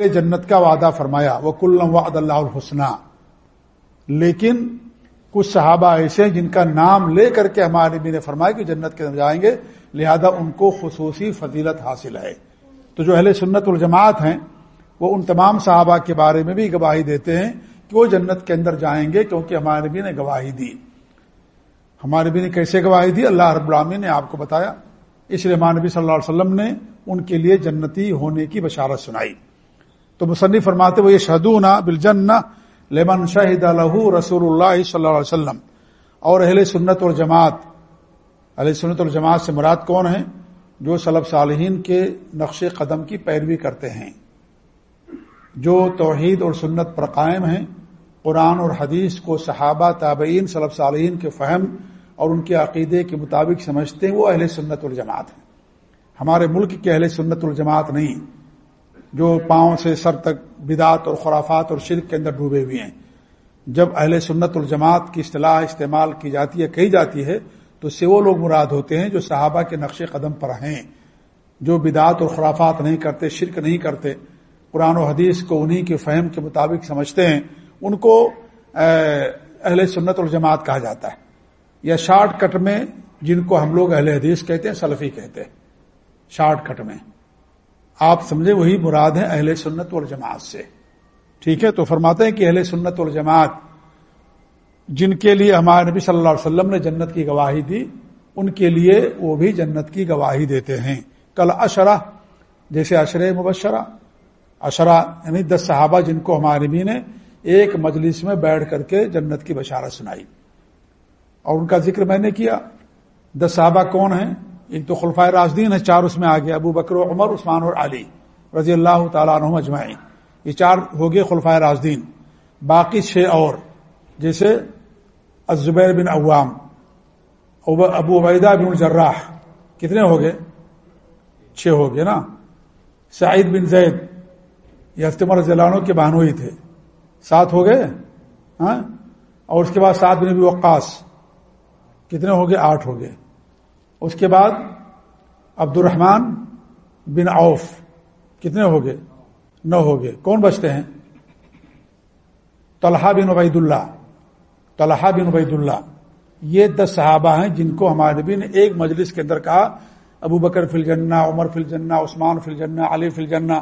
نے جنت کا وعدہ فرمایا وہ کلم وعد اللہ الحسنہ لیکن کچھ صحابہ ایسے ہیں جن کا نام لے کر کے ہمارے نبی نے فرمایا کہ جنت کے اندر جائیں گے، لہذا ان کو خصوصی فضیلت حاصل ہے۔ تو جو اہل سنت الجماعت ہیں، وہ ان تمام صحابہ کے بارے میں بھی گواہی دیتے ہیں کہ وہ جنت کے اندر جائیں گے کیونکہ ہمارے نبی نے گواہی دی۔ ہمارے نبی نے کیسے گواہی دی؟ اللہ رب العامی نے آپ کو بتایا۔ اس لیے ہمارے نبی صلی اللہ علیہ وسلم نے ان کے لیے جنتی ہونے کی بشارت سنائی۔ تو مصنف فرماتے وہ یہ شہدون بلجن لمن شاہد الح رسول اللہ صلی اللہ علیہ وسلم. اور اہل سنت اور جماعت اہل سنت الجماعت سے مراد کون ہیں؟ جو صلب صالحین کے نقش قدم کی پیروی کرتے ہیں، جو توحید اور سنت پر قائم ہیں، قرآن اور حدیث کو صحابہ، تابعین صلب صالحین کے فہم اور ان کے عقیدے کے مطابق سمجھتے ہیں، وہ اہل سنت الجماعت ہیں۔ ہمارے ملک کے اہل سنت الجماعت نہیں۔ جو پاؤں سے سر تک بدعت اور خرافات اور شرک کے اندر ڈوبے ہوئے ہیں۔ جب اہل سنت الجماعت کی اصطلاح استعمال کی جاتی ہے، کہی جاتی ہے، تو سے وہ لوگ مراد ہوتے ہیں جو صحابہ کے نقش قدم پر ہیں۔ جو بدعت اور خرافات نہیں کرتے، شرک نہیں کرتے، قرآن و حدیث کو انہی کے فہم کے مطابق سمجھتے ہیں، ان کو اہل سنت الجماعت کہا جاتا ہے۔ یا شارٹ کٹ میں جن کو ہم لوگ اہل حدیث کہتے ہیں، سلفی کہتے ہیں۔ شارٹ کٹ میں۔ آپ سمجھے وہی مراد ہے اہل سنت والجماعت سے۔ ٹھیک ہے؟ تو فرماتے ہیں کہ اہل سنت والجماعت جن کے لیے ہمارے نبی صلی اللہ علیہ وسلم نے جنت کی گواہی دی، ان کے لیے وہ بھی جنت کی گواہی دیتے ہیں۔ کل اشرا جیسے اشر مبشرہ۔ اشرا یعنی دس صحابہ جن کو ہمارے نبی نے ایک مجلس میں بیٹھ کر کے جنت کی بشارت سنائی۔ اور ان کا ذکر میں نے کیا۔ دس صحابہ کون ہیں؟ ایک تو خلفائے راجدین ہے چار اس میں آگے، ابو بکر و عمر، عثمان اور علی رضی اللہ تعالیٰ عنہ اجمعین۔ یہ چار ہو گئے خلفائے راجدین باقی چھ اور، جیسے الزبیر بن عوام، ابو عبیدہ بن الجراح۔ کتنے ہو گئے؟ چھ ہو گئے نا۔ سعید بن زید، یہ ہفتمر رضی اللہ عنہ کے بہنوئی تھے۔ سات ہو گئے؟ ہاں؟ اور اس کے بعد سات بن ابی وقاص۔ کتنے ہو گئے؟ آٹھ ہو گئے۔ اس کے بعد عبد الرحمان بن عوف، کتنے ہو گئے؟ نو ہو گئے۔ کون بچتے ہیں؟ طلحہ بن عبید اللہ طلحہ بن عبید اللہ یہ دس صحابہ ہیں جن کو ہمارے نبی نے ایک مجلس کے اندر کہا، ابو بکر فل جنہ عمر فل جنہ عثمان فل جنہ علی فل جنہ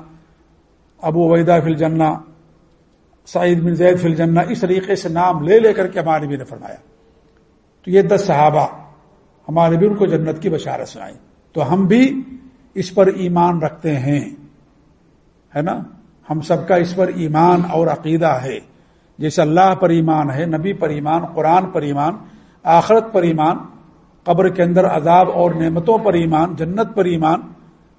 ابو عبیدہ فل جنہ سعید بن زید فل جنہ اس طریقے سے نام لے لے کر کے ہمارے نبی نے فرمایا۔ تو یہ دس صحابہ ہمارے بھی ان کو جنت کی بشارت سنائی تو ہم بھی اس پر ایمان رکھتے ہیں۔ ہے نا؟ ہم سب کا اس پر ایمان اور عقیدہ ہے۔ جیسے اللہ پر ایمان ہے، نبی پر ایمان، قرآن پر ایمان، آخرت پر ایمان، قبر کے اندر عذاب اور نعمتوں پر ایمان، جنت پر ایمان،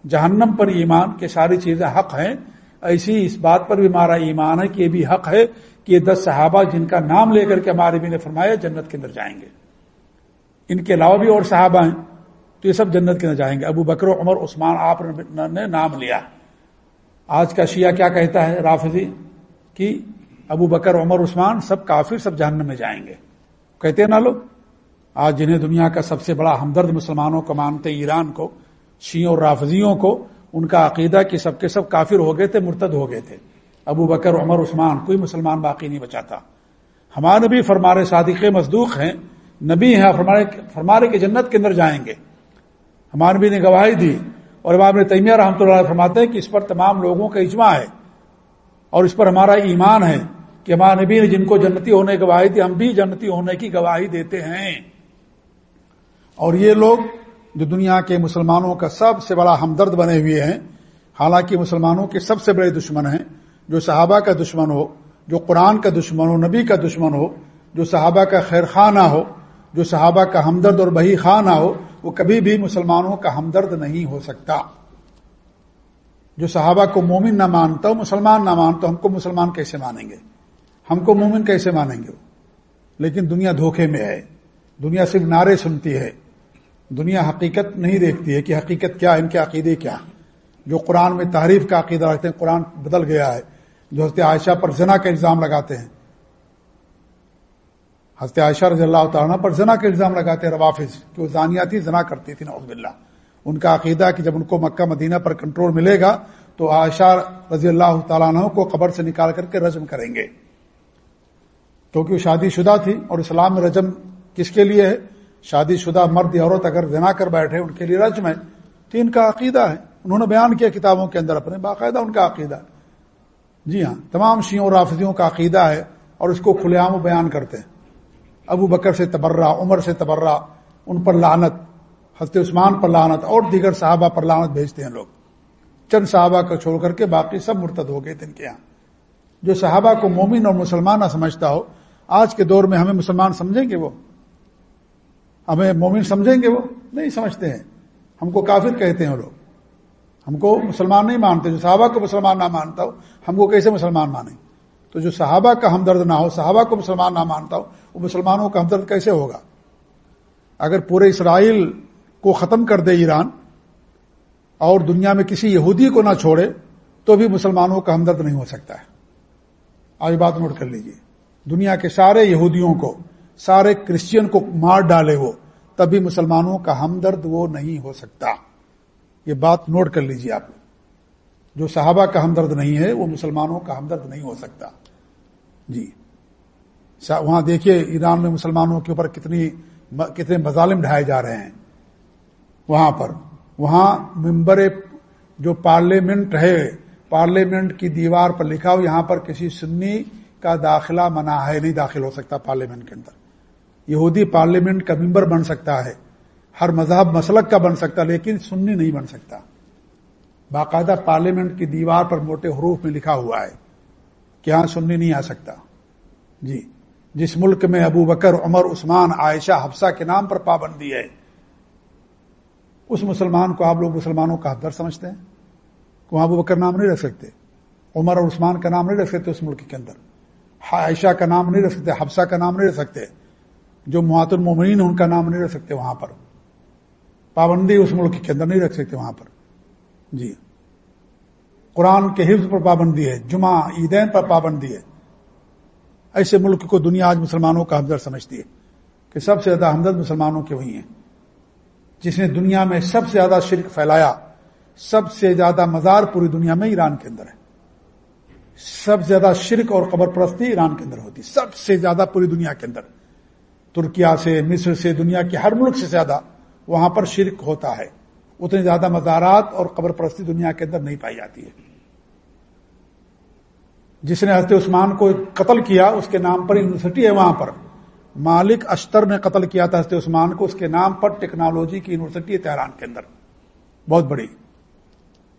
جہنم پر ایمان کے ساری چیزیں حق ہیں۔ ایسی اس بات پر بھی ہمارا ایمان ہے کہ یہ بھی حق ہے کہ یہ دس صحابہ جن کا نام لے کر کے ہمارے بھی نے فرمایا جنت کے اندر جائیں گے۔ ان کے علاوہ بھی اور صحابہ ہیں، تو یہ سب جنت کے نہ جائیں گے۔ ابو بکر و عمر، عثمان، آپ نے نام لیا۔ آج کا شیعہ کیا کہتا ہے رافضی؟ کہ ابو بکر، عمر، عثمان سب کافر، سب جہنم میں جائیں گے۔ کہتے ہیں نا لوگ، آج جنہیں دنیا کا سب سے بڑا ہمدرد مسلمانوں کو مانتے، ایران کو شیوں اور رافضیوں کو، ان کا عقیدہ کہ سب کے سب کافر ہو گئے تھے، مرتد ہو گئے تھے۔ ابو بکر، عمر، عثمان، کوئی مسلمان باقی نہیں بچاتا۔ ہمارے بھی فرمارے صادق مزدوق ہیں نبی ہیں فرمانے کے جنت کے اندر جائیں گے۔ ہمارے نبی نے گواہی دی اور امام نے تیمیہ رحمۃ اللہ فرماتے ہیں کہ اس پر تمام لوگوں کا اجماع ہے اور اس پر ہمارا ایمان ہے کہ ہمارے نبی نے جن کو جنتی ہونے کی گواہی دی، ہم بھی جنتی ہونے کی گواہی دیتے ہیں۔ اور یہ لوگ جو دنیا کے مسلمانوں کا سب سے بڑا ہمدرد بنے ہوئے ہیں، حالانکہ مسلمانوں کے سب سے بڑے دشمن ہیں، جو صحابہ کا دشمن ہو، جو قرآن کا دشمن ہو، نبی کا دشمن ہو، جو صحابہ کا خیر خواہ نہ ہو جو صحابہ کا ہمدرد اور بہی خواہ نہ ہو وہ کبھی بھی مسلمانوں کا ہمدرد نہیں ہو سکتا۔ جو صحابہ کو مومن نہ مانتا ہو، مسلمان نہ مانتا ہم کو مسلمان کیسے مانیں گے؟ ہم کو مومن کیسے مانیں گے؟ لیکن دنیا دھوکے میں ہے۔ دنیا صرف نعرے سنتی ہے۔ دنیا حقیقت نہیں دیکھتی ہے کہ حقیقت کیا، ان کے عقیدے کیا۔ جو قرآن میں تعریف کا عقیدہ رکھتے ہیں، قرآن بدل گیا ہے۔ جو حضرت عائشہ پر زنا کا الزام لگاتے ہیں حضرت عائشہ رضی اللہ تعالیٰ پر زنا کا الزام لگاتے ہیں روافظ کہ وہ زانیہ تھی زنا کرتی تھی، نعوذ باللہ۔ ان کا عقیدہ کہ جب ان کو مکہ مدینہ پر کنٹرول ملے گا، تو عائشہ رضی اللہ تعالیٰ عنہ کو قبر سے نکال کر کے رجم کریں گے۔ کیونکہ وہ شادی شدہ تھی اور اسلام میں رجم کس کے لیے ہے؟ شادی شدہ مرد عورت اگر جنا کر بیٹھے، ان کے لیے رجم ہے۔ تو ان کا عقیدہ ہے۔ انہوں نے بیان کیا کتابوں کے اندر اپنے، باقاعدہ ان کا عقیدہ جی ہاں تمام شیوں رافضیوں کا عقیدہ ہے اور اس کو کھلے عام بیان کرتے ہیں۔ ابو بکر سے تبرہ، عمر سے تبرہ، ان پر لانت حضرت عثمان پر لانت اور دیگر صحابہ پر لانت بھیجتے ہیں لوگ۔ چند صحابہ کو چھوڑ کر کے باقی سب مرتد ہو گئے تھے ان کے یہاں۔ جو صحابہ کو مومن اور مسلمان نہ سمجھتا ہو، آج کے دور میں ہمیں مسلمان سمجھیں گے وہ؟ ہمیں مومن سمجھیں گے وہ؟ نہیں سمجھتے ہیں۔ ہم کو کافر کہتے ہیں وہ لوگ۔ ہم کو مسلمان نہیں مانتے، جو صحابہ کو مسلمان نہ مانتا ہو، ہم کو کیسے مسلمان مانیں؟ تو جو صحابہ کا ہمدرد نہ ہو، صحابہ کو مسلمان نہ مانتا ہو وہ مسلمانوں کا ہمدرد کیسے ہوگا؟ اگر پورے اسرائیل کو ختم کر دے ایران اور دنیا میں کسی یہودی کو نہ چھوڑے، تو بھی مسلمانوں کا ہمدرد نہیں ہو سکتا ہے۔ آج بات نوٹ کر لیجیے دنیا کے سارے یہودیوں کو، سارے کرسچین کو مار ڈالے وہ تبھی مسلمانوں کا ہمدرد وہ نہیں ہو سکتا۔ یہ بات نوٹ کر لیجیے آپ۔ جو صحابہ کا ہمدرد نہیں ہے، وہ مسلمانوں کا ہمدرد نہیں ہو سکتا۔ جی۔ وہاں دیکھیے ایران میں مسلمانوں کے اوپر کتنی کتنے مظالم ڈھائے جا رہے ہیں۔ وہاں پر۔ وہاں ممبر جو پارلیمنٹ ہے، پارلیمنٹ کی دیوار پر لکھا ہو، یہاں پر کسی سنی کا داخلہ منع ہے، نہیں داخل ہو سکتا پارلیمنٹ کے اندر۔ یہودی پارلیمنٹ کا ممبر بن سکتا ہے۔ ہر مذہب مسلک کا بن سکتا، لیکن سنی نہیں بن سکتا۔ باقاعدہ پارلیمنٹ کی دیوار پر موٹے حروف میں لکھا ہوا ہے کہ یہاں سننی نہیں آ سکتا۔ جی جس ملک میں ابو بکر، عمر، عثمان، عائشہ، حفصہ کے نام پر پابندی ہے، اس مسلمان کو آپ لوگ مسلمانوں کا حفدر سمجھتے ہیں؟ وہاں ابو بکر نام نہیں رکھ سکتے۔ عمر اور عثمان کا نام نہیں رکھ سکتے اس ملک کے اندر۔ عائشہ کا نام نہیں رکھ سکتے، حفصہ کا نام نہیں رکھ سکتے۔ جو محت المومنین ان کا نام نہیں رکھ سکتے وہاں پر۔ پابندی اس ملک کے اندر نہیں رکھ سکتے وہاں پر۔ جی۔ قرآن کے حفظ پر پابندی ہے، جمعہ، عیدین پر پابندی ہے۔ ایسے ملک کو دنیا آج مسلمانوں کا ہمدرد سمجھتی ہے کہ سب سے زیادہ ہمدرد مسلمانوں کے وہی ہیں۔ جس نے دنیا میں سب سے زیادہ شرک پھیلایا، سب سے زیادہ مزار پوری دنیا میں ایران کے اندر ہے۔ سب سے زیادہ شرک اور قبر پرستی ایران کے اندر ہوتی، سب سے زیادہ پوری دنیا کے اندر۔ ترکیا سے، مصر سے، دنیا کے ہر ملک سے زیادہ وہاں پر شرک ہوتا ہے۔ اتنے زیادہ مزارات اور قبر پرستی دنیا کے اندر نہیں پائی جاتی ہے۔ جس نے حضرت عثمان کو قتل کیا، اس کے نام پر یونیورسٹی ہے وہاں پر۔ مالک اشتر نے قتل کیا تھا حضرت عثمان کو، اس کے نام پر ٹیکنالوجی کی یونیورسٹی ہے تہران کے اندر۔ بہت بڑی۔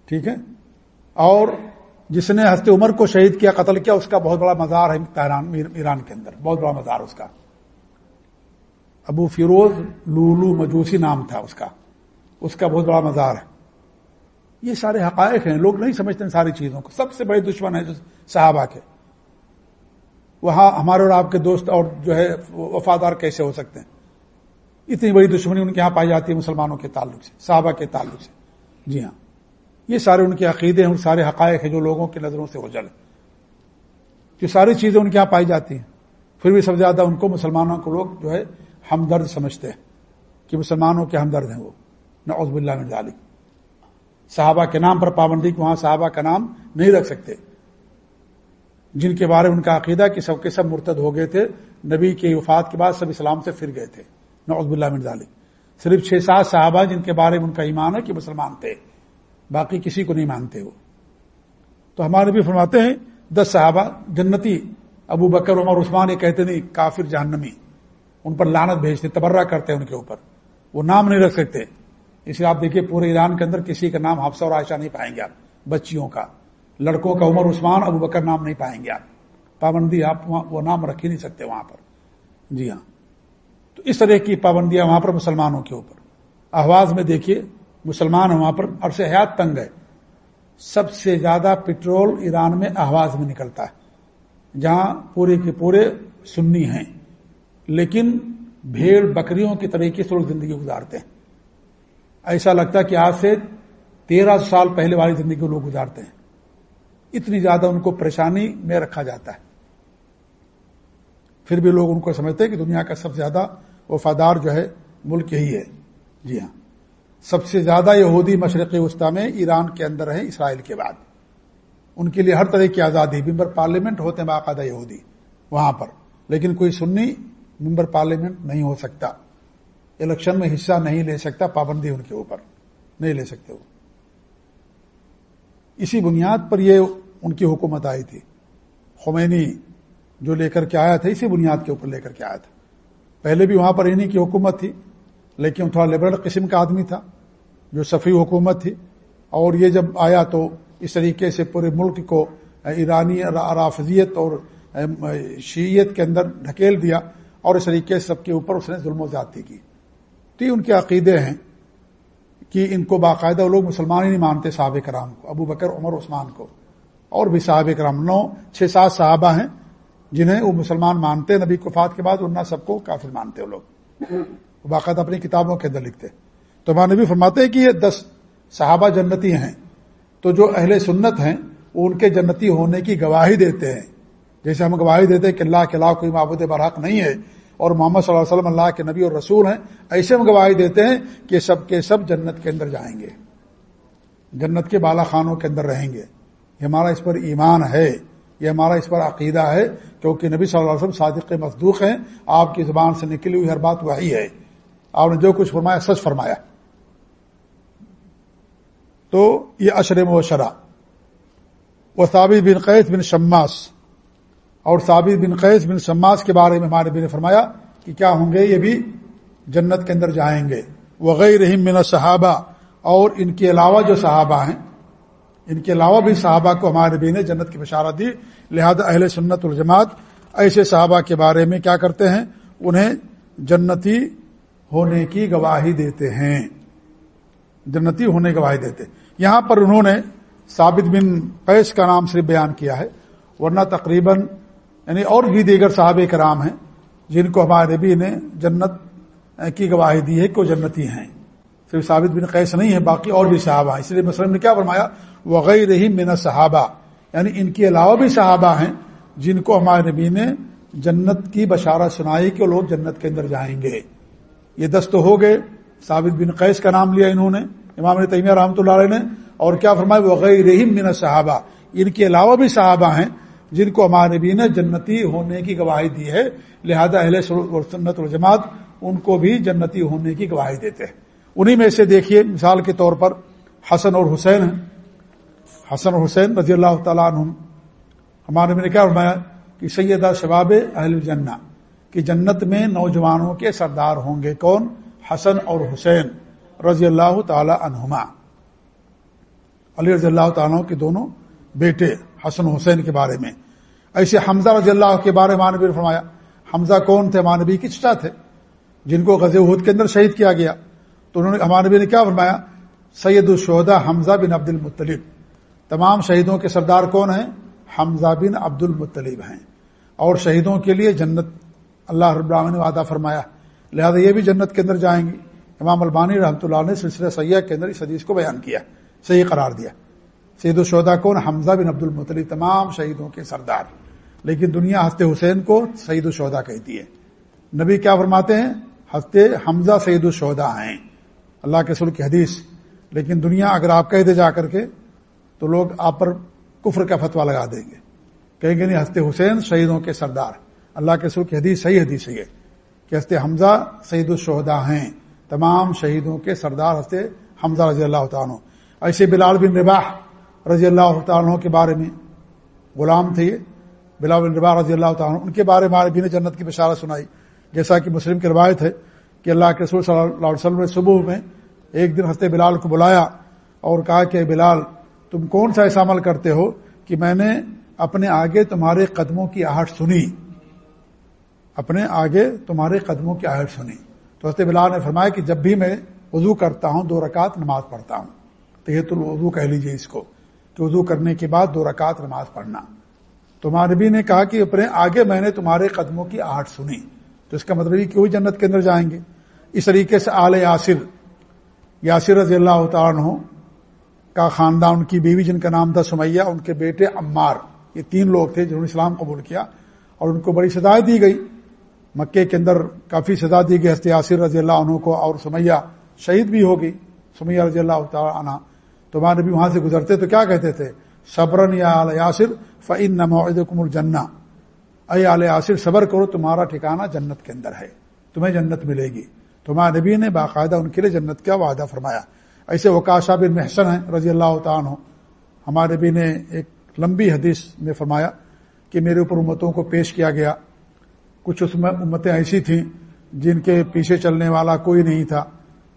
ٹھیک ہے؟ اور جس نے ہست عمر کو شہید کیا، قتل کیا، اس کا بہت بڑا مزار ہے تہران، ایران کے اندر۔ بہت بڑا مزار اس کا۔ ابو فیروز لولو مجوسی نام تھا اس کا۔ اس کا بہت بڑا مزار ہے۔ یہ سارے حقائق ہیں، لوگ نہیں سمجھتے ان ساری چیزوں کو۔ سب سے بڑے دشمن ہے صحابہ کے۔ وہاں ہمارے اور آپ کے دوست اور جو ہے وفادار کیسے ہو سکتے ہیں؟ اتنی بڑی دشمنی ان کے یہاں پائی جاتی ہے مسلمانوں کے تعلق سے، صحابہ کے تعلق سے۔ جی ہاں۔ یہ سارے ان کے عقیدے ہیں، ان سارے حقائق ہیں جو لوگوں کی نظروں سے اجل یہ ساری چیزیں ان کے یہاں پائی جاتی ہیں، پھر بھی سب سے زیادہ ان کو مسلمانوں کو لوگ جو ہے، ہمدرد سمجھتے ہیں کہ مسلمانوں کے ہمدرد ہیں وہ۔ نعوذ باللہ من ذالک۔ صحابہ کے نام پر پابندی وہاں صحابہ کا نام نہیں رکھ سکتے۔ جن کے بارے میں ان کا عقیدہ کہ سب کے سب مرتد ہو گئے تھے، نبی کے وفات کے بعد سب اسلام سے پھر گئے تھے۔ نعوذ باللہ من ذالک۔ صرف چھ سات صحابہ جن کے بارے میں ان کا ایمان ہے کہ مسلمان تھے، باقی کسی کو نہیں مانتے وہ۔ تو ہمارے بھی فرماتے ہیں، دس صحابہ جنتی، ابو بکر، عمر، عثمان، یہ کہتے نہیں، کافر جہنمی۔ ان پر لانت بھیجتے، تبرہ کرتے ہیں ان کے اوپر۔ وہ نام نہیں رکھ سکتے۔ اس لیے آپ دیکھیے پورے ایران کے اندر کسی کا نام حفصہ اور عائشہ نہیں پائیں گے آپ، بچیوں کا۔ لڑکوں کا عمر عثمان، ابو بکر نام نہیں پائیں گے آپ۔ پابندی، آپ وہ نام رکھ ہی نہیں سکتے وہاں پر۔ جی ہاں۔ تو اس طرح کی پابندیاں وہاں پر مسلمانوں کے اوپر۔ آواز میں دیکھیے، مسلمان وہاں پر عرص حیات تنگ ہے۔ سب سے زیادہ پٹرول ایران میں آواز میں نکلتا ہے۔ جہاں پورے کے پورے سنی ہیں، لیکن بھیڑ بکریوں کے طریقے سے لوگ زندگی گزارتے ہیں۔ ایسا لگتا ہے کہ آج سے تیرہ سال پہلے والی زندگی لوگ گزارتے ہیں۔ اتنی زیادہ ان کو پریشانی میں رکھا جاتا ہے۔ پھر بھی لوگ ان کو سمجھتے ہیں کہ دنیا کا سب سے زیادہ وفادار جو ہے، ملک یہی ہے۔ جی ہاں۔ سب سے زیادہ یہودی مشرقی وسطی میں ایران کے اندر ہے اسرائیل کے بعد۔ ان کے لیے ہر طرح کی آزادی۔ ممبر پارلیمنٹ ہوتے ہیں باقاعدہ یہودی، وہاں پر۔ لیکن کوئی سنی ممبر پارلیمنٹ نہیں ہو سکتا۔ الیکشن میں حصہ نہیں لے سکتا، پابندی ان کے اوپر نہیں لے سکتے وہ۔ اسی بنیاد پر یہ ان کی حکومت آئی تھی۔ خمینی جو لے کر کے آیا تھا، اسی بنیاد کے اوپر لے کر کے آیا تھا۔ پہلے بھی وہاں پر انہیں کی حکومت تھی، لیکن تھوڑا لبرل قسم کا آدمی تھا، جو سفری حکومت تھی۔ اور یہ جب آیا تو اس طریقے سے پورے ملک کو ایرانی رافضیت اور شیعت کے اندر ڈھکیل دیا اور اس طریقے سے سب کے اوپر اس نے ظلم و زیادتی کی۔ تو ان کے عقیدے ہیں کہ ان کو باقاعدہ لوگ مسلمان ہی نہیں مانتے صحابہ کرام کو، ابو بکر، عمر، عثمان کو، اور بھی صحابہ کرام، نو، چھ، سات صحابہ ہیں جنہیں وہ مسلمان مانتے، نبی کفات کے بعد انہیں سب کو کافر مانتے وہ لوگ۔ باقاعدہ اپنی کتابوں کے اندر لکھتے۔ تو ماں نبی فرماتے ہیں کہ یہ دس صحابہ جنتی ہیں۔ تو جو اہل سنت ہیں، وہ ان کے جنتی ہونے کی گواہی دیتے ہیں۔ جیسے ہم گواہی دیتے ہیں کہ اللہ کے علاوہ کوئی معبود برحق نہیں ہے اور محمد صلی اللہ علیہ وسلم اللہ کے نبی اور رسول ہیں، ایسے ہم گواہی دیتے ہیں کہ سب کے سب جنت کے اندر جائیں گے۔ جنت کے بالا خانوں کے اندر رہیں گے۔ یہ ہمارا اس پر ایمان ہے، یہ ہمارا اس پر عقیدہ ہے۔ کیونکہ نبی صلی اللہ علیہ وسلم صادق مصدوق ہیں، آپ کی زبان سے نکلی ہوئی ہر بات وہی ہے۔ آپ نے جو کچھ فرمایا، سچ فرمایا۔ تو یہ اشرم و شرح وہ بن قیس بن شماس۔ اور ثابت بن قیس بن شماس کے بارے میں ہمارے بھی نے فرمایا کہ کیا ہوں گے یہ بھی جنت کے اندر جائیں گے۔ وغیر رحیم من صحابہ اور ان کے علاوہ جو صحابہ ہیں، ان کے علاوہ بھی صحابہ کو ہمارے بھی نے جنت کی بشارت دی۔ لہذا اہل سنت الجماعت ایسے صحابہ کے بارے میں کیا کرتے ہیں؟ انہیں جنتی ہونے کی گواہی دیتے ہیں۔ جنتی ہونے کی گواہی دیتے یہاں پر انہوں نے ثابت بن قیس کا نام صرف بیان کیا ہے، ورنہ تقریباً یعنی اور بھی دیگر صحاب کرام ہیں جن کو ہمارے نبی نے جنت کی گواہی دی ہے کہ وہ جنتی ہیں۔ صرف ثابت بن قیس نہیں ہے باقی اور بھی صحابہ ہیں۔ اس لیے مسلم نے کیا فرمایا؟ وغیر ہی من صحابہ یعنی ان کے علاوہ بھی صحابہ ہیں جن کو ہمارے نبی نے جنت کی بشارہ سنائی کہ لوگ جنت کے اندر جائیں گے۔ یہ دست ہو گئے۔ ثابت بن قیس کا نام لیا انہوں نے، امام نے تیمیہ رحمۃ اللہ علیہ نے۔ اور کیا فرمایا؟ وغیر من صحابہ ان کے علاوہ بھی صحابہ ہیں۔ جن کو ہمارے نبی نے جنتی ہونے کی گواہی دی ہے، لہذا اہل سنت الجماعت ان کو بھی جنتی ہونے کی گواہی دیتے ہیں۔ انہی میں سے دیکھیے، مثال کے طور پر حسن اور حسین ہیں۔ حسن اور حسین رضی اللہ تعالیٰ عنہ ہمارے نبی نے کیا فرمایا کہ سیدہ شباب اہل الجنہ، کہ جنت میں نوجوانوں کے سردار ہوں گے کون؟ حسن اور حسین رضی اللہ تعالی عنہما۔ علی رضی اللہ تعالیٰ کے دونوں بیٹے حسن حسین کے بارے میں۔ ایسے حمزہ رضی اللہ کے بارے میں نے فرمایا، حمزہ کون تھے؟ مانبی کی چچا تھے۔ جن کو غز حد کے اندر شہید کیا گیا۔ تو انہوں نے ہمانبی نے کیا فرمایا؟ سید الشہدا حمزہ بن عبد المطلب۔ تمام شہیدوں کے سردار کون ہیں؟ حمزہ بن عبد المطلب ہیں۔ اور شہیدوں کے لیے جنت اللہ رب العالمین نے وعدہ فرمایا۔ لہذا یہ بھی جنت کے اندر جائیں گی امام البانی رحمۃ اللہ نے سلسلہ سیاح کے اندر اس حدیث کو بیان کیا، صحیح قرار دیا۔ سید الشہدا کون؟ حمزہ بن عبد المطلی تمام شہیدوں کے سردار۔ لیکن دنیا ہست حسین کو سعید الشہدا کہتی ہے۔ نبی کیا فرماتے ہیں؟ ہستے حمزہ سعید الشہدا ہیں۔ اللہ کے سل کی حدیث۔ لیکن دنیا اگر آپ کہہ دے جا کر کے، تو لوگ آپ پر کفر کا فتوا لگا دیں گے۔ کہیں گے نہیں ہستے حسین شہیدوں کے سردار۔ اللہ کے سل کی حدیث صحیح حدیث ہے کہ ہستے حمزہ سعید الشہدا ہیں۔ تمام شہیدوں کے سردار ہستے حمزہ رضی اللہ تعالیٰ ایسے بلال بن رباح رضی اللہ تعالیٰ کے بارے میں غلام تھے یہ، بلال رضی اللہ تعالیٰ ان کے بارے میں بھی نے جنت کی بشارت سنائی۔ جیسا کہ مسلم کی روایت ہے کہ اللہ کے رسول صلی اللہ علیہ وسلم نے صبح میں ایک دن ہنستے بلال کو بلایا اور کہا کہ بلال، تم کون سا ایسا عمل کرتے ہو کہ میں نے اپنے آگے تمہارے قدموں کی آہٹ سنی؟ اپنے آگے تمہارے قدموں کی آہٹ سنی۔ تو ہنستے بلال نے فرمایا کہ جب بھی میں وضو کرتا ہوں، دو رکعت نماز پڑھتا ہوں۔ تو یہ تو وضو کہہ لیجیے اس کو۔ کہ وضو کرنے کے بعد دو رکعت نماز پڑھنا۔ تمہارے نبی نے کہا کہ اپنے آگے میں نے تمہارے قدموں کی آہٹ سنی۔ تو اس کا مطلب یہ کہ وہی جنت کے اندر جائیں گے۔ اس طریقے سے آل یاسر یاسر رضی اللہ تعالیٰ کا خاندان، ان کی بیوی جن کا نام تھا سمیہ، ان کے بیٹے عمار، یہ تین لوگ تھے جنہوں نے اسلام قبول کیا اور ان کو بڑی سزا دی گئی۔ مکے کے اندر کافی سزا دی گئی ہست یاسر رضی اللہ عنہ کو اور سمیہ شہید بھی ہوگی سمیہ رضی اللہ تعالیٰ عنہ۔ تو ہمارے نبی وہاں سے گزرتے تو کیا کہتے تھے؟ صبرن یا علیہ یاسر فعن نمعد الجنا اے علیہ یاسر، صبر کرو، تمہارا ٹھکانہ جنت کے اندر ہے۔ تمہیں جنت ملے گی۔ تمہارے نبی نے باقاعدہ ان کے لیے جنت کا وعدہ فرمایا۔ ایسے وکاشا بن محسن ہیں، رضی اللہ تعالیٰ ہمارے نبی نے ایک لمبی حدیث میں فرمایا کہ میرے اوپر امتوں کو پیش کیا گیا۔ کچھ اس میں امتیں ایسی تھیں جن کے پیچھے چلنے والا کوئی نہیں تھا۔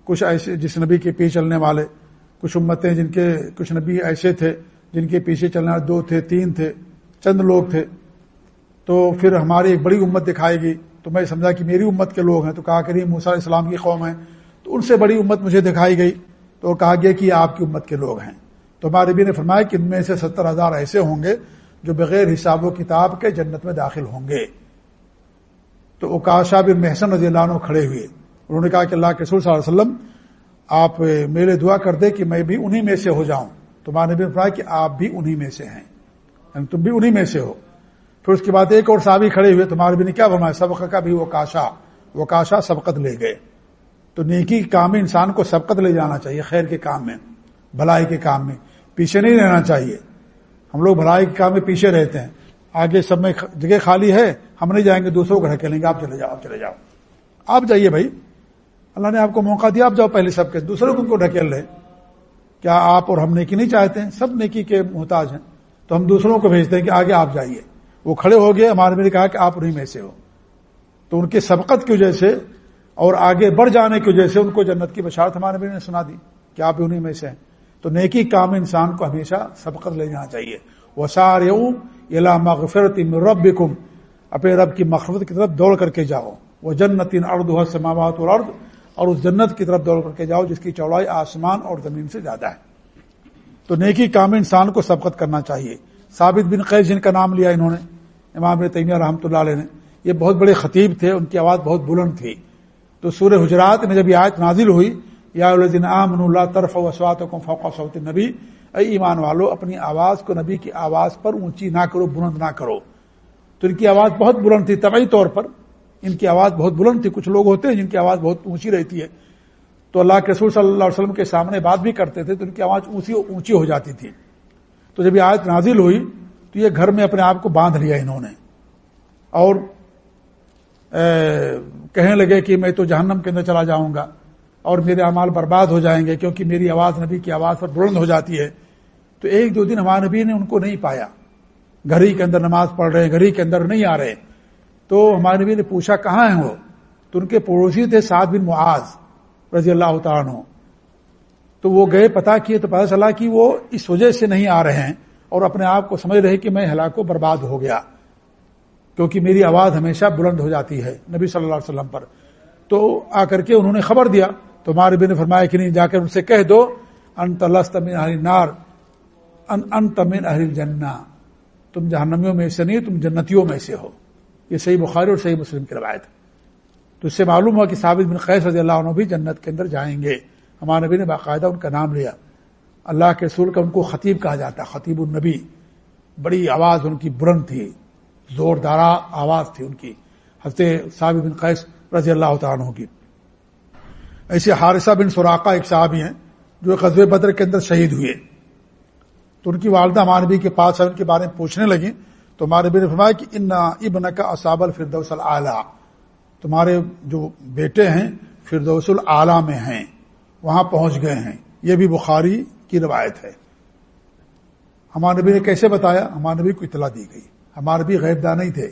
کچھ ایسے جس نبی کے پیچھے چلنے والے کچھ امتیں جن کے کچھ نبی ایسے تھے، جن کے پیچھے چلنے والے دو تھے، تین تھے، چند لوگ تھے، تو پھر ہماری ایک بڑی امت دکھائے گی۔ تو میں سمجھا کہ میری امت کے لوگ ہیں، تو کہا کریم موسیٰ علیہ السلام کی قوم ہے تو ان سے بڑی امت مجھے دکھائی گئی۔ تو کہا گیا کہ آپ کی امت کے لوگ ہیں۔ تو ہمارے بھی نے فرمایا کہ ان میں سے ستر ہزار ایسے ہوں گے جو بغیر حساب و کتاب کے جنت میں داخل ہوں گے۔ تو اوکاشا بن محسن رضی اللہ عنہ کھڑے ہوئے۔ انہوں نے کہا کہ اللہ کے صلی اللہ علیہ وسلم آپ eh, میرے دعا کر دے کہ میں بھی انہی میں سے ہو جاؤں۔ تمہارے بھی فرمایا کہ آپ بھی انہی میں سے ہیں۔ یعنی تم بھی انہی میں سے ہو۔ پھر اس کے بعد ایک اور صحابی کھڑے ہوئے، تمہارے بھی نے کیا فرمایا؟ سبق کا بھی وہ کاشا۔ وہ کاشا سبقت لے گئے۔ تو نیکی کے کام میں انسان کو سبقت لے جانا چاہیے، خیر کے کام میں، بھلائی کے کام میں۔ پیچھے نہیں رہنا چاہیے۔ ہم لوگ بھلائی کے کام میں پیچھے رہتے ہیں۔ آگے سب میں جگہ خالی ہے، ہم نہیں جائیں گے، دوسروں کو ڈھکیلیں گے، آپ چلے جاؤ، آپ چلے جاؤ۔ آپ جائیے بھائی۔ اللہ نے آپ کو موقع دیا، آپ جاؤ پہلے سب کے، دوسروں کو ڈھکیل رہے کیا آپ اور ہم نیکی نہیں چاہتے؟ ہیں سب نیکی کے محتاج ہیں۔ تو ہم دوسروں کو بھیجتے ہیں کہ آگے آپ جائیے۔ وہ کھڑے ہو گئے، ہمارے نے کہا کہ آپ انہیں میں سے ہو۔ تو ان کی سبقت کی وجہ سے اور آگے بڑھ جانے کی وجہ سے ان کو جنت کی بشارت ہمارے بھی نے سنا دی کہ آپ انہیں میں سے ہیں۔ تو نیکی کام انسان کو ہمیشہ سبقت لے جانا چاہیے۔ وہ سارے مغفرت رب اپنے رب کی مغفرت کی طرف دوڑ کر کے جاؤ۔ وہ جنت ارد سماوات اور ارد اور اس جنت کی طرف دوڑ کر کے جاؤ جس کی چوڑائی آسمان اور زمین سے زیادہ ہے۔ تو نیکی کام انسان کو سبقت کرنا چاہیے۔ ثابت بن قیس جن کا نام لیا انہوں نے، امام تیمیہ رحمۃ اللہ علیہ نے۔ یہ بہت بڑے خطیب تھے، ان کی آواز بہت بلند تھی۔ تو سورہ حجرات میں جب یہ آیت نازل ہوئی، یا الدین عام اللہ طرف وسوات فوق صوت نبی اے ایمان والو، اپنی آواز کو نبی کی آواز پر اونچی نہ کرو، بلند نہ کرو۔ تو ان کی آواز بہت بلند تھی، طبعی طور پر۔ ان کی آواز بہت بلند تھی، کچھ لوگ ہوتے ہیں جن کی آواز بہت اونچی رہتی ہے۔ تو اللہ کے رسول صلی اللہ علیہ وسلم کے سامنے بات بھی کرتے تھے تو ان کی آواز اونچی اونچی ہو جاتی تھی۔ تو جب یہ آیت نازل ہوئی تو یہ گھر میں اپنے آپ کو باندھ لیا انہوں نے۔ اور کہنے لگے کہ میں تو جہنم کے اندر چلا جاؤں گا اور میرے اعمال برباد ہو جائیں گے کیونکہ میری آواز نبی کی آواز پر بلند ہو جاتی ہے۔ تو ایک دو دن ہمارے نبی نے ان کو نہیں پایا۔ گھر ہی کے اندر نماز پڑھ رہے ہیں گھر ہی کے اندر نہیں آ رہے۔ تو ہمارے نبی نے پوچھا، کہاں ہیں وہ؟ تو ان کے پڑوسی تھے سعد بن معاذ رضی اللہ تعالیٰ تو وہ گئے پتا کیے تو پتا چلا کہ وہ اس وجہ سے نہیں آ رہے ہیں اور اپنے آپ کو سمجھ رہے کہ میں ہلاک و برباد ہو گیا۔ کیونکہ میری آواز ہمیشہ بلند ہو جاتی ہے نبی صلی اللہ علیہ وسلم پر۔ تو آ کر کے انہوں نے خبر دیا۔ تو ہمارے بھی نے فرمایا کہ نہیں، جا کر ان سے کہہ دو ان تلستمین اہل نار ان ان تمین اہل جنا تم جہنمیوں میں سے نہیں، تم جنتیوں میں سے ہو۔ یہ صحیح بخاری اور صحیح مسلم کی روایت تو اس سے معلوم ہوا کہ ثابت بن قیس رضی اللہ عنہ بھی جنت کے اندر جائیں گے۔ ہمارے نبی نے باقاعدہ ان کا نام لیا۔ اللہ کے رسول کا ان کو خطیب کہا جاتا خطیب النبی۔ بڑی آواز ان کی بلند تھی زور دارا آواز تھی ان کی۔ حضرت صاحب بن قیس رضی اللہ تعالیٰ کی۔ ایسے حارثہ بن سوراقہ ایک صحابی ہیں، جو قصبے بدر کے اندر شہید ہوئے۔ تو ان کی والدہ مانبی کے پاس ان کے بارے میں پوچھنے لگی تو مانبی نے فرمایا کہ ان ابن کا اصاب الفردوس العلیٰ تمہارے جو بیٹے ہیں، فردوس العلیٰ میں ہیں، وہاں پہنچ گئے ہیں۔ یہ بھی بخاری کی روایت ہے۔ ہمارے نبی نے کیسے بتایا؟ ہمارے نبی کو اطلاع دی گئی۔ ہمارے بھی غیب داں نہیں تھے۔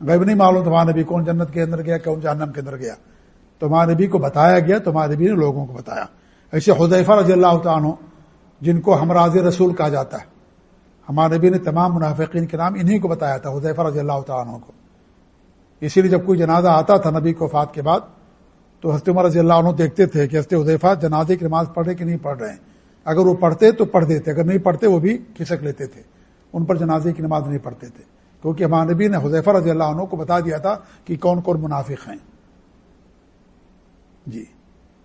غیب نہیں معلوم تو ہمارے نبی کون جنت کے اندر گیا، کون جہنم کے اندر گیا۔ تو ہمارے نبی کو بتایا گیا، تو ہمارے نبی نے لوگوں کو بتایا۔ ایسے حضیفہ رضی اللہ عنہ، جن کو ہمراز رسول کہا جاتا ہے۔ ہمارے نبی نے تمام منافقین کے نام انہی کو بتایا تھا حضیفہ رضی اللہ تعالیٰ عنہ کو۔ اسی لیے جب کوئی جنازہ آتا تھا نبی کو فات کے بعد، تو حضرت عمر رضی اللہ عنہ دیکھتے تھے کہ حضرت حضیفہ جنازے کی نماز پڑھ رہے کہ نہیں پڑھ رہے ہیں۔ اگر وہ پڑھتے تو پڑھ دیتے، اگر نہیں پڑھتے وہ بھی کھسک لیتے تھے۔ ان پر جنازے کی نماز نہیں پڑھتے تھے۔ کیونکہ ہمارے نبی نے حضیفہ رضی اللہ عنہ کو بتا دیا تھا کہ کون کون منافق ہیں۔ جی۔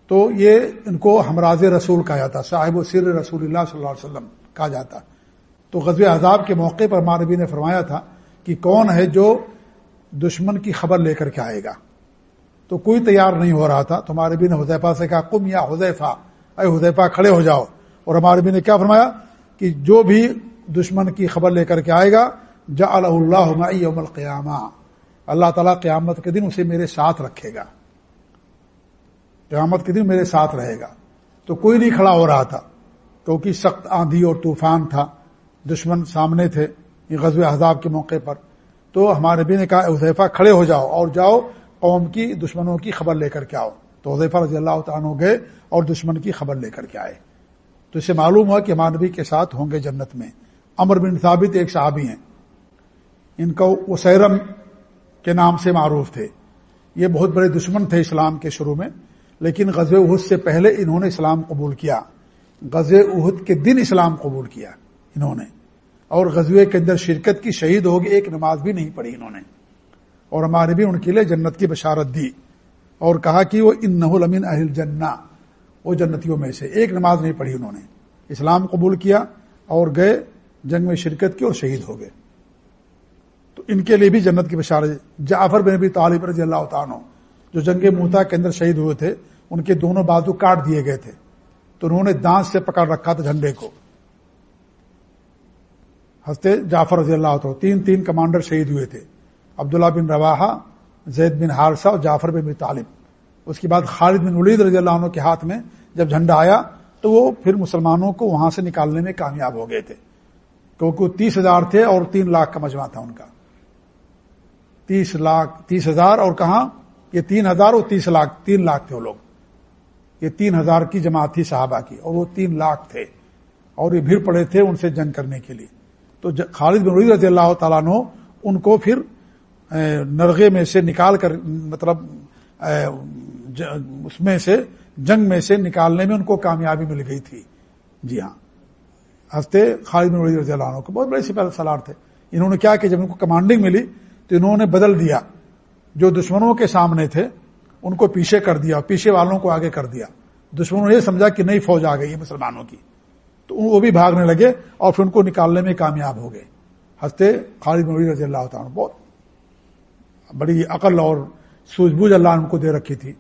تو یہ ان کو ہمراز رسول کہا جاتا، صاحب و سر رسول اللہ صلی اللہ علیہ وسلم کہا جاتا۔ تو غزب عذاب کے موقع پر ہمارے نے فرمایا تھا کہ کون ہے جو دشمن کی خبر لے کر کے آئے گا؟ تو کوئی تیار نہیں ہو رہا تھا تو ہمارے بھی نے حضیفہ سے کہا کم یا حضیفہ اے حضیفہ کھڑے ہو جاؤ۔ اور ہمارے بھی نے کیا فرمایا؟ کہ جو بھی دشمن کی خبر لے کر کے آئے گا جا اللہ یوم القیامہ۔ اللہ تعالیٰ قیامت کے دن اسے میرے ساتھ رکھے گا۔ قیامت کے دن میرے ساتھ رہے گا۔ تو کوئی نہیں کھڑا ہو رہا تھا، کیونکہ سخت آندھی اور طوفان تھا۔ دشمن سامنے تھے یہ غزب احزاب کے موقع پر۔ تو ہمارے نبی نے کہا، حذیفہ کھڑے ہو جاؤ اور جاؤ، قوم کی دشمنوں کی خبر لے کر کے آؤ۔ تو حذیفہ رضی اللہ تعالیٰ گئے اور دشمن کی خبر لے کر کے آئے۔ تو اسے معلوم ہوا کہ ہمارے نبی کے ساتھ ہوں گے جنت میں۔ امر بن ثابت ایک صحابی ہیں۔ ان کو اسیرم کے نام سے معروف تھے۔ یہ بہت بڑے دشمن تھے اسلام کے شروع میں، لیکن غز عہد سے پہلے انہوں نے اسلام قبول کیا۔ غز عہد کے دن اسلام قبول کیا۔ انہوں نے۔ اور غزوے کے اندر شرکت کی شہید ہوگی، ایک نماز بھی نہیں پڑھی انہوں نے۔ اور ہمارے بھی ان کے لیے جنت کی بشارت دی۔ اور کہا کہ وہ ان نہ امین اہل جنا وہ جنتیوں میں سے ایک نماز نہیں پڑھی انہوں نے۔ اسلام قبول کیا اور گئے، جنگ میں شرکت کی اور شہید ہو گئے۔ تو ان کے لیے بھی جنت کی بشارت جعفر بن نبی طالب رضی اللہ تعالیٰ جو جنگ موتا کے اندر شہید ہوئے تھے، ان کے دونوں بازو کاٹ دیے گئے تھے۔ تو انہوں نے دانت سے پکڑ رکھا تھا جھنڈے کو۔ ہنستے جعفر رضی اللہ تعالیٰ تین تین کمانڈر شہید ہوئے تھے۔ عبداللہ بن روا زید بن حارثہ اور جعفر بن طالب۔ اس کے بعد خالد بن ولید رضی اللہ عنہ کے ہاتھ میں جب جھنڈا آیا، تو وہ پھر مسلمانوں کو وہاں سے نکالنے میں کامیاب ہو گئے تھے۔ کیونکہ وہ تیس ہزار تھے اور تین لاکھ کا مجمع تھا ان کا۔ تیس لاکھ، تیس ہزار اور کہاں؟ یہ تین ہزار اور تیس لاکھ، تین لاکھ تھے وہ لوگ۔ یہ تین ہزار کی جماعت تھی صحابہ کی اور وہ تین لاکھ تھے۔ اور یہ بھیڑ پڑے تھے ان سے جنگ کرنے کے لیے۔ تو خالد بن رضی اللہ تعالیٰ نے ان کو پھر نرغے میں سے نکال کر مطلب اس میں سے، جنگ میں سے نکالنے میں ان کو کامیابی مل گئی تھی۔ جی ہاں۔ ہنستے خالد بن رضی اللہ عنہ کو بہت بڑے سپاہی سلار تھے۔ انہوں نے کیا کہ جب ان کو کمانڈنگ ملی تو انہوں نے بدل دیا۔ جو دشمنوں کے سامنے تھے، ان کو پیچھے کر دیا پیچھے والوں کو آگے کر دیا۔ دشمنوں نے یہ سمجھا کہ نئی فوج آ گئی ہے مسلمانوں کی۔ تو وہ بھی بھاگنے لگے اور پھر ان کو نکالنے میں کامیاب ہو گئے۔ ہنستے خالد نوری رضی اللہ تعالیٰ بہت بڑی عقل اور سوجھ بوجھ اللہ ان کو دے رکھی تھی۔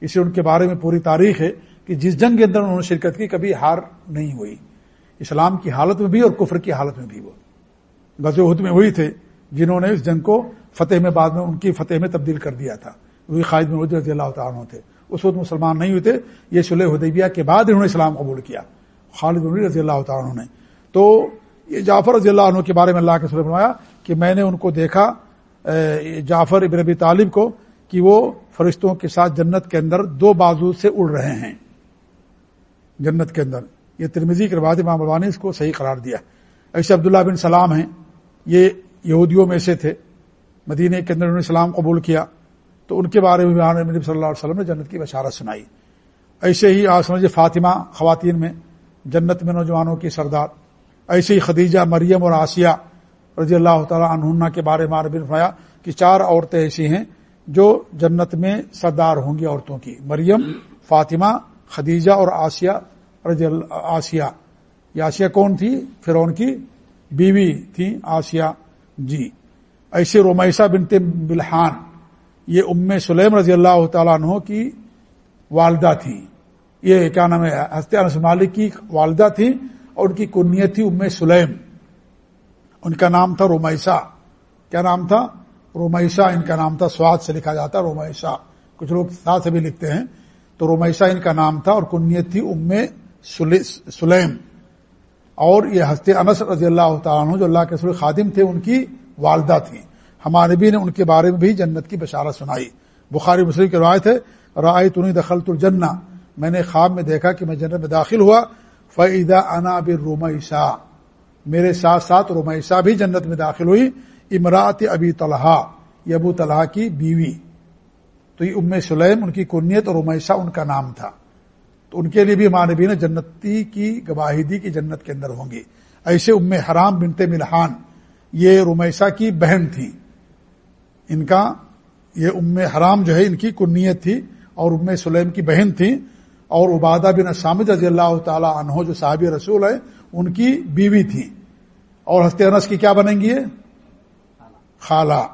اسے ان کے بارے میں پوری تاریخ ہے کہ جس جنگ کے اندر انہوں نے شرکت کی کبھی ہار نہیں ہوئی۔ اسلام کی حالت میں بھی اور کفر کی حالت میں بھی وہ۔ غزوہد میں ہوئی تھے جنہوں نے اس جنگ کو فتح میں بعد میں ان کی فتح میں تبدیل کر دیا تھا۔ وہی خالد بن رضی اللہ تعالیٰ تھے۔ اس وقت مسلمان نہیں ہوئے تھے۔ یہ سلح حدیبیہ کے بعد انہوں نے اسلام قبول کیا۔ خالد بن رضی اللہ تعالیٰ نے۔ تو یہ جعفر رضی اللہ عنہ کے بارے میں اللہ کے سر بنوایا کہ میں نے ان کو دیکھا جعفر ابن ابی طالب کو کہ وہ فرشتوں کے ساتھ جنت کے اندر دو بازو سے اڑ رہے ہیں۔ جنت کے اندر۔ یہ ترمیزی کے بعد امام ابانی اس کو صحیح قرار دیا۔ ایسے عبداللہ بن سلام ہیں۔ یہ یہودیوں میں سے تھے۔ مدینہ کے اندر انہوں نے اسلام قبول کیا۔ تو ان کے بارے میں صلی اللہ علیہ وسلم نے جنت کی بشارت سنائی۔ ایسے ہی آج سمجھے فاطمہ خواتین میں جنت میں نوجوانوں کی سردار۔ ایسے ہی خدیجہ مریم اور آسیہ رضی اللہ تعالیٰ عنہ کے بارے میں بن فرمایا کہ چار عورتیں ایسی ہیں جو جنت میں سردار ہوں گی عورتوں کی۔ مریم، فاطمہ، خدیجہ اور آسیہ رضی اللہ آسیہ یہ آسیہ کون تھی؟ فرون کی بیوی تھی آسیہ جی۔ ایسے رومیسا بنت بلحان، یہ ام سلیم رضی اللہ تعالیٰ عنہ کی والدہ تھی۔ یہ کیا نام ہے انس مالک کی والدہ تھی اور ان کی کنیت تھی ام سلیم۔ ان کا نام تھا رومیسا کیا نام تھا؟ رومیسا ان کا نام تھا سواد سے لکھا جاتا رومیسا کچھ لوگ ساتھ سے بھی لکھتے ہیں۔ تو رومیسا ان کا نام تھا اور کنیت تھی ام سلیم۔ اور یہ ہستے انس رضی اللہ تعالیٰ جو اللہ کے سر خادم تھے، ان کی والدہ تھیں۔ ہمارے نبی نے ان کے بارے میں بھی جنت کی بشارت سنائی۔ بخاری مسلم کی روایت ہے رائے تنی دخل الجنہ۔ میں نے خواب میں دیکھا کہ میں جنت میں داخل ہوا فعیدہ انا بر میرے ساتھ ساتھ رومیسا بھی جنت میں داخل ہوئی۔ امراط ابی طلحہ، یہ ابو طلحہ کی بیوی۔ تو یہ ام سلیم، ان کی کنیت اور رومیسا ان کا نام تھا۔ تو ان کے لیے بھی ہمارے نبی نے جنتی کی گواہی دی کی جنت کے اندر ہوں گی۔ ایسے ام حرام بنتے ملحان، یہ رومیسا کی بہن تھی۔ ان کا، یہ ام حرام جو ہے، ان کی کنیت تھی اور ام سلیم کی بہن تھی۔ اور عبادہ بن اسامد رضی اللہ تعالی عنہ جو صاحب رسول ہے ان کی بیوی تھی اور ہست انس کی کیا بنیں گی؟ خالہ۔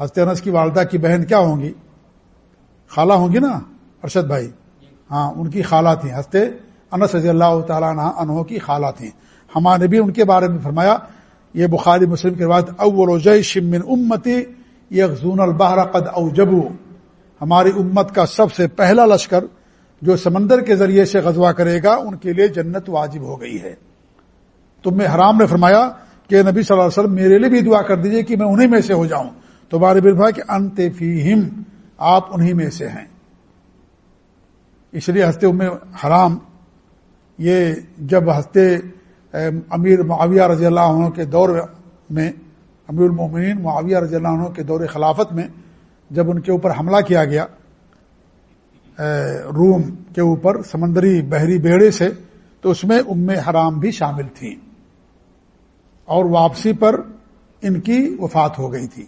ہست انس کی والدہ کی بہن کیا ہوں گی؟ خالہ ہوں گی نا؟ ارشد بھائی۔ ہاں ان کی خالہ تھیں۔ ہستے انس رضی اللہ تعالیٰ عنہ کی خالہ تھیں۔ ہمارے بھی ان کے بارے میں فرمایا، یہ بخاری مسلم کے بعد اول شمن امتی یکزون البہر قد او جبو ہماری امت کا سب سے پہلا لشکر جو سمندر کے ذریعے سے غزوہ کرے گا، ان کے لیے جنت واجب ہو گئی ہے۔ تم میں حرام نے فرمایا کہ نبی صلی اللہ علیہ وسلم، میرے لیے بھی دعا کر دیجیے کہ میں انہی میں سے ہو جاؤں۔ تو بارے فرمایا کہ انت فیہم، آپ انہی میں سے ہیں۔ اس لیے ہنستے ام حرام، یہ جب ہنستے امیر معاویہ رضی اللہ عنہ کے دور میں، امیر المومنین معاویہ رضی اللہ عنہ کے دور خلافت میں، جب ان کے اوپر حملہ کیا گیا روم کے اوپر سمندری بحری بیڑے سے، تو اس میں ام حرام بھی شامل تھی۔ اور واپسی پر ان کی وفات ہو گئی تھی۔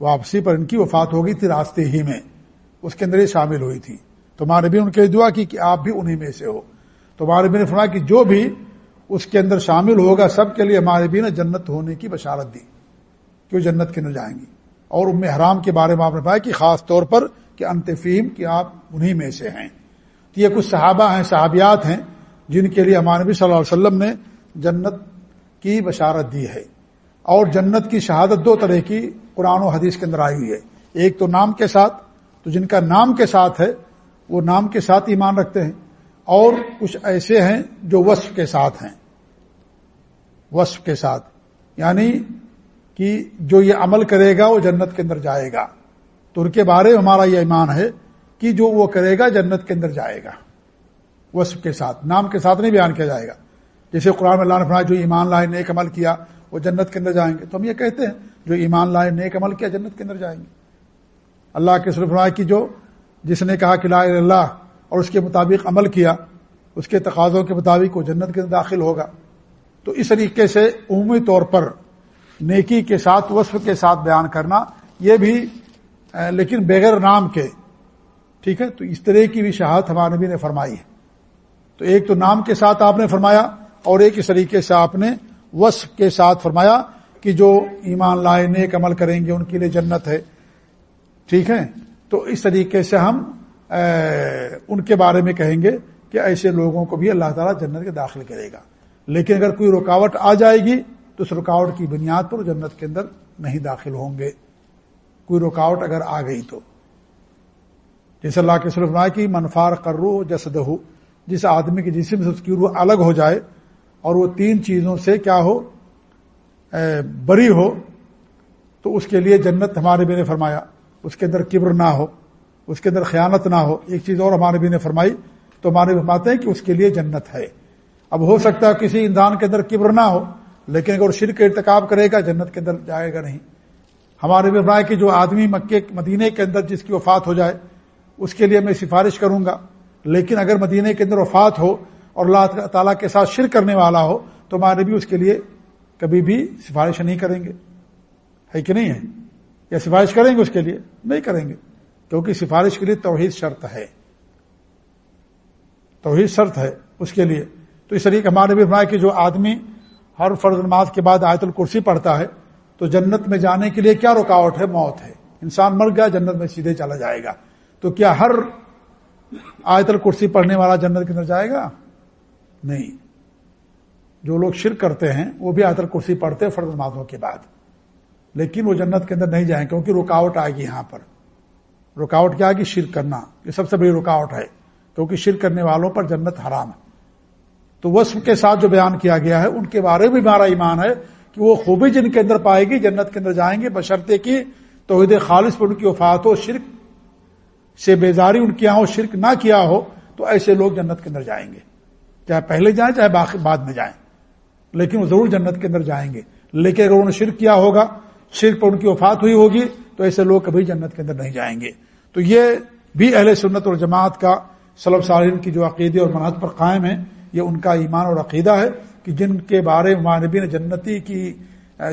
واپسی پر ان کی وفات ہو گئی تھی راستے ہی میں۔ اس کے اندر یہ شامل ہوئی تھی۔ تمہارے بھی ان کے دعا کی کہ آپ بھی انہی میں سے ہو۔ تمہارے بھی نے فرمایا کہ جو بھی اس کے اندر شامل ہوگا، سب کے لیے ہمارے بھی نے جنت ہونے کی بشارت دی۔ کہ وہ جنت کے اندر جائیں گی؟ اور ام حرام کے بارے میں آپ نے پایا کہ خاص طور پر کہ انتفیم کہ آپ انہی میں سے ہیں۔ تو یہ کچھ صحابہ ہیں، صحابیات ہیں، جن کے لیے ہمارے نبی صلی اللہ علیہ وسلم نے جنت کی بشارت دی ہے۔ اور جنت کی شہادت دو طرح کی قرآن و حدیث کے اندر آئی ہوئی ہے۔ ایک تو نام کے ساتھ، تو جن کا نام کے ساتھ ہے، وہ نام کے ساتھ ایمان رکھتے ہیں۔ اور کچھ ایسے ہیں جو وصف کے ساتھ ہیں۔ وصف کے ساتھ یعنی کہ جو یہ عمل کرے گا، وہ جنت کے اندر جائے گا۔ تو ان کے بارے میں ہمارا یہ ایمان ہے کہ جو وہ کرے گا جنت کے اندر جائے گا۔ وصف کے ساتھ، نام کے ساتھ نہیں بیان کیا جائے گا۔ جیسے قرآن اللہ نے فرمایا، جو ایمان لائے نیک عمل کیا، وہ جنت کے اندر جائیں گے۔ تو ہم یہ کہتے ہیں، جو ایمان لائے نیک عمل کیا، جنت کے اندر جائیں گے۔ اللہ کے سر فرمایا کی جو جس نے کہا کہ لا اللہ اور اس کے مطابق عمل کیا، اس کے تقاضوں کے مطابق وہ جنت کے اندر داخل ہوگا۔ تو اس طریقے سے عمومی طور پر نیکی کے ساتھ، وصف کے ساتھ بیان کرنا، یہ بھی لیکن بغیر نام کے، ٹھیک ہے؟ تو اس طرح کی بھی شہادت ہمارے نبی نے فرمائی ہے۔ تو ایک تو نام کے ساتھ آپ نے فرمایا اور ایک اس طریقے سے آپ نے وصف کے ساتھ فرمایا کہ جو ایمان لائے، نیک عمل کریں گے، ان کے لیے جنت ہے۔ ٹھیک ہے؟ تو اس طریقے سے ہم ان کے بارے میں کہیں گے کہ ایسے لوگوں کو بھی اللہ تعالیٰ جنت کے داخل کرے گا۔ لیکن اگر کوئی رکاوٹ آ جائے گی تو اس رکاوٹ کی بنیاد پر جنت کے اندر نہیں داخل ہوں گے۔ کوئی رکاوٹ اگر آ گئی تو۔ جیسے اللہ کے سلف کی منفار کرو جسد ہو جس آدمی کے جسم سے اس کی روح الگ ہو جائے اور وہ تین چیزوں سے کیا ہو بری ہو، تو اس کے لیے جنت ہمارے بھی نے فرمایا۔ اس کے اندر کبر نہ ہو، اس کے اندر خیانت نہ ہو۔ ایک چیز اور ہمارے بھی نے فرمائی، تو ہمارے فرماتے ہیں کہ اس کے لیے جنت ہے۔ اب ہو سکتا ہے کسی انسان کے اندر کبر نہ ہو، لیکن اگر شرک ارتکاب کرے گا، جنت کے اندر جائے گا نہیں۔ ہمارے بھی فرمایا کہ جو آدمی مکے مدینے کے اندر جس کی وفات ہو جائے، اس کے لیے میں سفارش کروں گا۔ لیکن اگر مدینے کے اندر وفات ہو اور اللہ تعالیٰ کے ساتھ شرک کرنے والا ہو، تو ہمارے بھی اس کے لیے کبھی بھی سفارش نہیں کریں گے۔ ہے کہ نہیں ہے؟ یا سفارش کریں گے اس کے لیے؟ نہیں کریں گے۔ کیونکہ سفارش کے لیے توحید شرط ہے۔ توحید شرط ہے اس کے لیے۔ تو اس طریقے ہمارے بھی فرمایا کہ جو آدمی ہر فرض نماز کے بعد آیت الکرسی پڑھتا ہے تو جنت میں جانے کے لیے کیا رکاوٹ ہے؟ موت ہے۔ انسان مر گیا، جنت میں سیدھے چلا جائے گا۔ تو کیا ہر آیت الکرسی پڑھنے والا جنت کے اندر جائے گا؟ نہیں۔ جو لوگ شرک کرتے ہیں، وہ بھی آیت الکرسی پڑھتے ہیں فرض نمازوں کے بعد۔ لیکن وہ جنت کے اندر نہیں جائیں، کیونکہ رکاوٹ آئے گی یہاں پر۔ رکاوٹ کیا آئے شرک کرنا۔ یہ سب سے بڑی رکاوٹ ہے۔ کیونکہ شرک کرنے والوں پر جنت حرام ہے۔ تو وصف کے ساتھ جو بیان کیا گیا ہے، ان کے بارے میں ہمارا ایمان ہے۔ کہ وہ خوبی جن کے اندر پائے گی، جنت کے اندر جائیں گے، بشرطے کی توحید خالص پر ان کی وفات ہو، شرک سے بیزاری ان کی ہو، شرک نہ کیا ہو، تو ایسے لوگ جنت کے اندر جائیں گے۔ چاہے پہلے جائیں، چاہے بعد میں جائیں۔ لیکن وہ ضرور جنت کے اندر جائیں گے۔ لیکن اگر انہوں نے شرک کیا ہوگا، شرک پر ان کی وفات ہوئی ہوگی، تو ایسے لوگ کبھی جنت کے اندر نہیں جائیں گے۔ تو یہ بھی اہل سنت اور جماعت کا سلب سالین کی جو عقیدے اور منحط پر قائم ہے یہ ان کا ایمان اور عقیدہ ہے۔ کہ جن کے بارے میں نبی نے جنتی کی،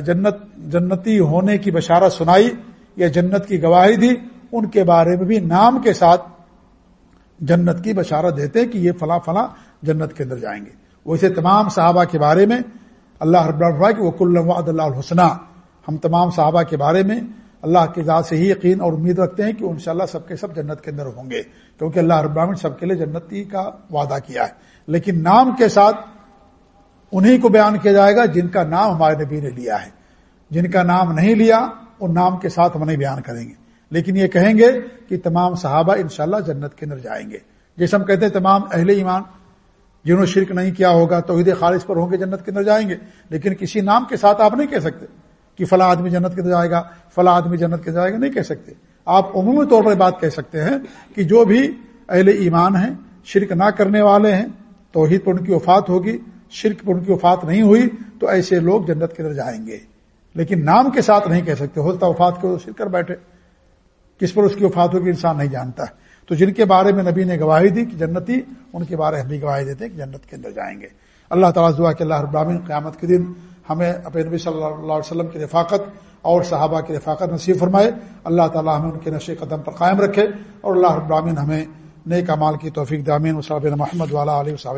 جنت، جنتی ہونے کی بشارت سنائی یا جنت کی گواہی دی، ان کے بارے میں بھی نام کے ساتھ جنت کی بشارت دیتے کہ یہ فلاں فلاں جنت کے اندر جائیں گے۔ ویسے تمام صحابہ کے بارے میں اللہ رب اللہ کہ وہ کل وعد اللہ الحسنہ۔ ہم تمام صحابہ کے بارے میں اللہ کے ذات سے ہی یقین اور امید رکھتے ہیں کہ انشاءاللہ سب کے سب جنت کے اندر ہوں گے۔ کیونکہ اللہ رب العالمین سب کے لیے جنتی کا وعدہ کیا ہے۔ لیکن نام کے ساتھ انہیں کو بیان کیا جائے گا جن کا نام ہمارے نبی نے لیا ہے۔ جن کا نام نہیں لیا، ان نام کے ساتھ ہم نہیں بیان کریں گے۔ لیکن یہ کہیں گے کہ تمام صحابہ انشاءاللہ جنت کے اندر جائیں گے۔ جیسے ہم کہتے ہیں تمام اہل ایمان، جنہوں نے شرک نہیں کیا ہوگا، توحید خالص پر ہوں گے جنت کے اندر جائیں گے۔ لیکن کسی نام کے ساتھ آپ نہیں کہہ سکتے کہ فلاں آدمی جنت کے اندر جائے گا، فلاں آدمی جنت کے جائے گا، نہیں کہہ سکتے۔ آپ عمومی طور پر بات کہہ سکتے ہیں کہ جو بھی اہل ایمان ہیں، شرک نہ کرنے والے ہیں، توحید پر ان کی وفات ہوگی۔ شرک پر ان کی وفات نہیں ہوئی تو ایسے لوگ جنت کے اندر جائیں گے۔ لیکن نام کے ساتھ نہیں کہہ سکتے ہوتا وفات کو شرک کر بیٹھے۔ کس پر اس کی وفات ہوگی انسان نہیں جانتا۔ تو جن کے بارے میں نبی نے گواہی دی کہ جنتی، ان کے بارے ہم بھی گواہی دیتے ہیں کہ جنت کے اندر جائیں گے۔ اللہ تعالیٰ دعا کہ اللہ ابراہین قیامت کے دن ہمیں اپنے نبی صلی اللہ علیہ وسلم کی رفاقت اور صحابہ کی رفاقت نصیب فرمائے۔ اللہ تعالیٰ ہمیں ان کے نشے قدم پر قائم رکھے اور اللہ ابراہین ہمیں نیک مال کی توفیق دامین وصاب محمد والا علیہ وصاب